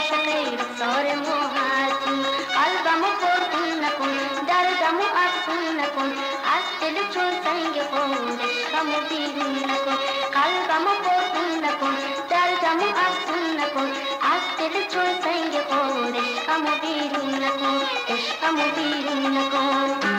عاشق رخسار ماهتون قلبمو پرخون نکن دردمو افسون نکن از دل چون سنگ خود عشقمو بیرون نکن قلبمو پرخون نکن دردمو افسون نکن از دل چون سنگ خود عشقمو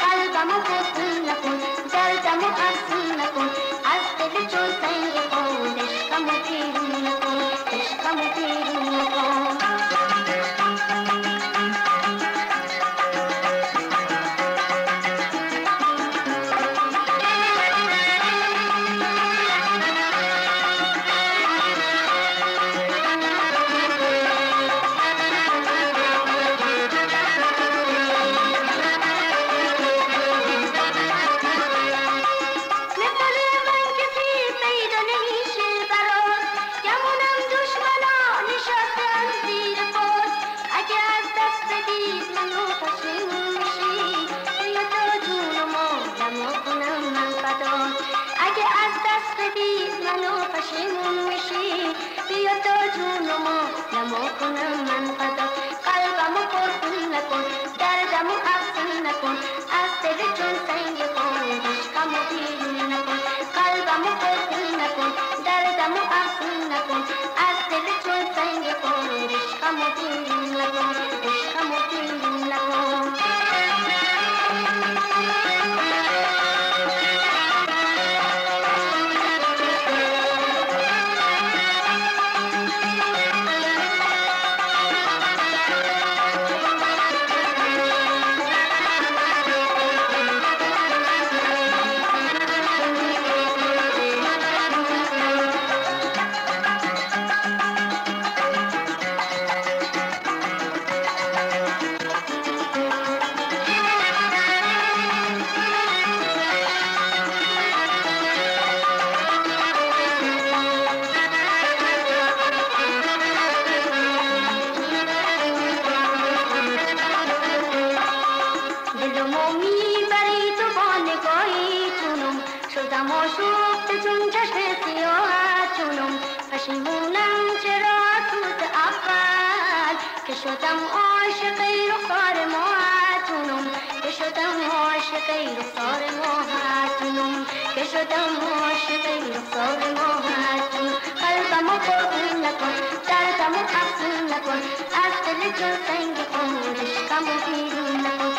قلبمو پرخون نکن دردمو افزون षी यतजू नमः नमो पुनर्मन्पत شدم آشفته چون چشم سیاهت چونم پشیمونم چرا که عاشق رخسار ماهتونم که شدم عاشق رخسار ماهتونم که شدم عاشق رخسار ماهتونم قلبمو پرخون نکن دردمو افزون نکن از دل جون سنگ خود عشقمو بیرون نکن